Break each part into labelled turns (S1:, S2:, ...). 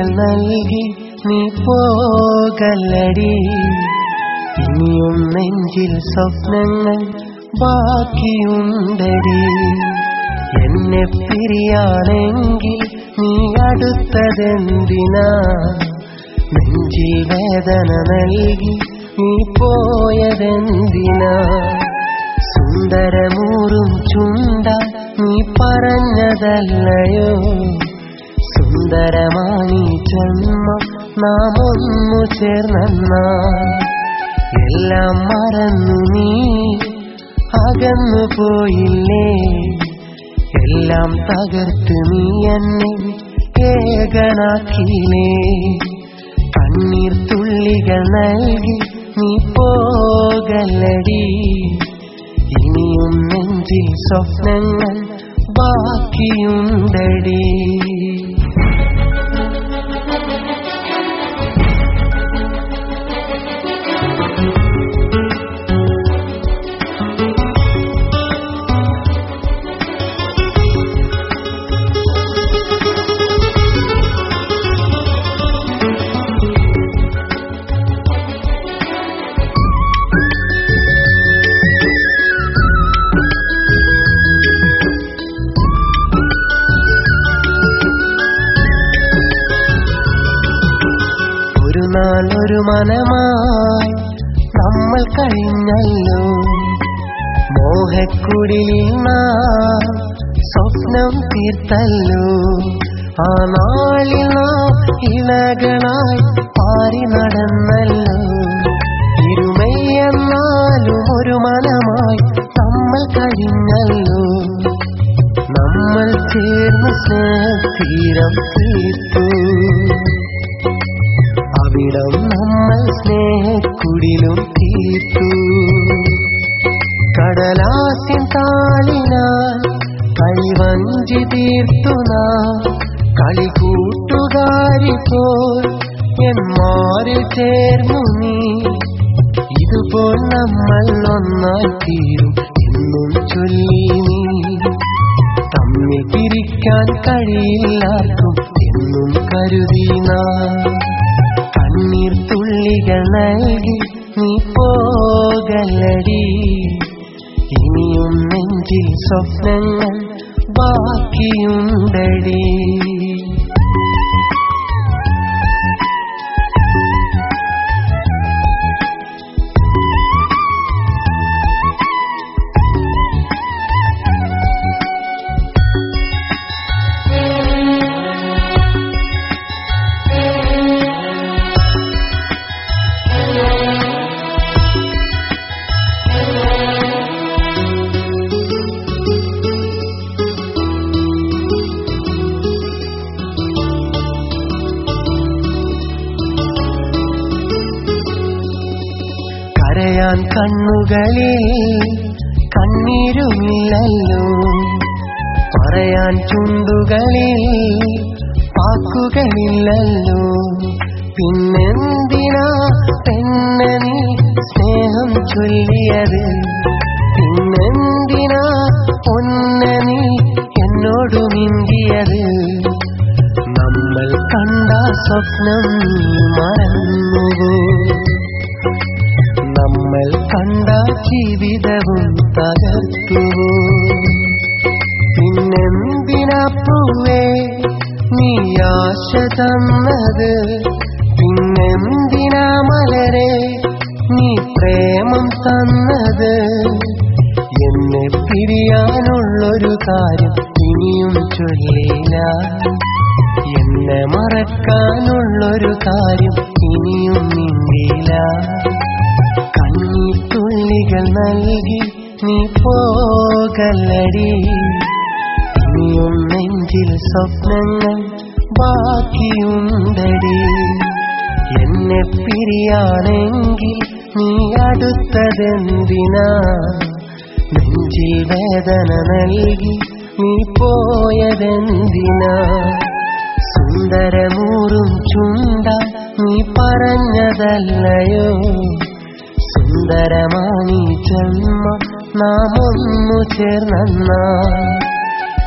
S1: തുള്ളികൾ നൽകി നീ പോകല്ലടി. ഇനിയും നെഞ്ചിൽ സ്വപ്നങ്ങൾ ബാക്കിയുണ്ടടി. എന്നെ പിരിയാണെങ്കിൽ നീ അടുത്തതെന്തിനാ? നെഞ്ചിൽ വേദന നൽകി നീ പോയതെന്തിനാ? സുന്ദരമൂറും ചുണ്ട നീ പറഞ്ഞതല്ലയോ? സുന്ദരമായി ജന്മം നാം ഒന്നു ചേർന്ന എല്ലാം മറന്നു നീ അകന്നു പോയില്ലേ. എല്ലാം തകർത്ത് നീ എന്നെ ഏകനാക്കിയില്ലേ. കണ്ണീർ തുള്ളികൾ നൽകി നീ പോകല്ലടി. ഇനിയും നെഞ്ചിൽ സ്വപ്നങ്ങൾ ബാക്കിയുണ്ടടി. മനമായി നമ്മൾ കഴിഞ്ഞല്ലോ. മോഹക്കുടിലിൽ സ്വപ്നം തീർത്തല്ലോ. ആ നാളിൽ നാം ഇണകളായി പാരി നടന്നല്ലോ. ഇരുമയെന്നാലും ഒരു മനമായി നമ്മൾ കഴിഞ്ഞല്ലോ. നമ്മൾ ചേർന്ന് സ്നേഹതീരം തീർത്തു. അവിടം നമ്മൾ സ്നേഹക്കുടിലും തീർത്തു. കടലാസിൻ താളിന കൈവഞ്ചി തീർത്തു നാം. കളി കൂട്ടുകാരി പോൽ എന്മാരിൽ ചേർന്നു നീ. ഇതുപോൽ നമ്മൾ ഒന്നായി തീരും എന്നും ചൊല്ലി നീ. തമ്മിൽ പിരിക്കാൻ കഴിയില്ലാർക്കും എന്നും കരുതി നാം. കണ്ണീർ തുള്ളികൾ നൽകി നീ പോകല്ലടി. ഇനിയും നെഞ്ചിൽ സ്വപ്നങ്ങൾ ബാക്കിയുണ്ടടി. കരയാൻ കണ്ണുകളിൽ കണ്ണീരുമില്ലല്ലോ. പറയാൻ ചുണ്ടുകളിൽ പാക്കുകളില്ലല്ലോ പിന്നെന്തിനാ പെണ്ണനി സ്നേഹം ചൊല്ലിയത്? പിന്നെന്തിനാ പൊന്നനി എന്നോട് മിണ്ടിയത്? നമ്മൾ കണ്ട സ്വപ്നം നീ ജീവിതവും തകർത്തുവോ പിന്നെന്തിനപ്പൂവേ നീ ആശ തന്നത്? പിന്നെന്തിനാ മലരെ നീ പ്രേമം തന്നത്? എന്നെ പിരിയാനുള്ളൊരു കാര്യം ഇനിയും ചൊല്ലില്ല എന്നെ മറക്കാനുള്ളൊരു കാര്യം ഇനിയും മിണ്ടില്ല കണ്ണീത്തുള്ളികൾ നൽകി നീ പോകല്ലടി. നീയും നെഞ്ചിൽ സ്വപ്നങ്ങൾ ബാക്കിയുണ്ടടി. എന്നെ പിരിയാണെങ്കിൽ നീ അടുത്തതെന്തിനാ? നെഞ്ചിൽ വേദന നൽകി നീ പോയതെന്തിനാ? സുന്ദരമൂറും ചുണ്ട നീ പറഞ്ഞതല്ലയോ? സുന്ദരമാണി ജന്മം. നാം ഒന്നു ചേർന്ന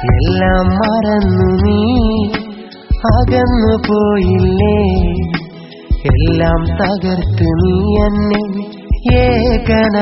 S1: എല്ലാം മറന്നു നീ. അകന്നു പോയില്ലേ. എല്ലാം തകർത്ത് നീ എന്നെ ഏകനാക്കിയില്ലേ.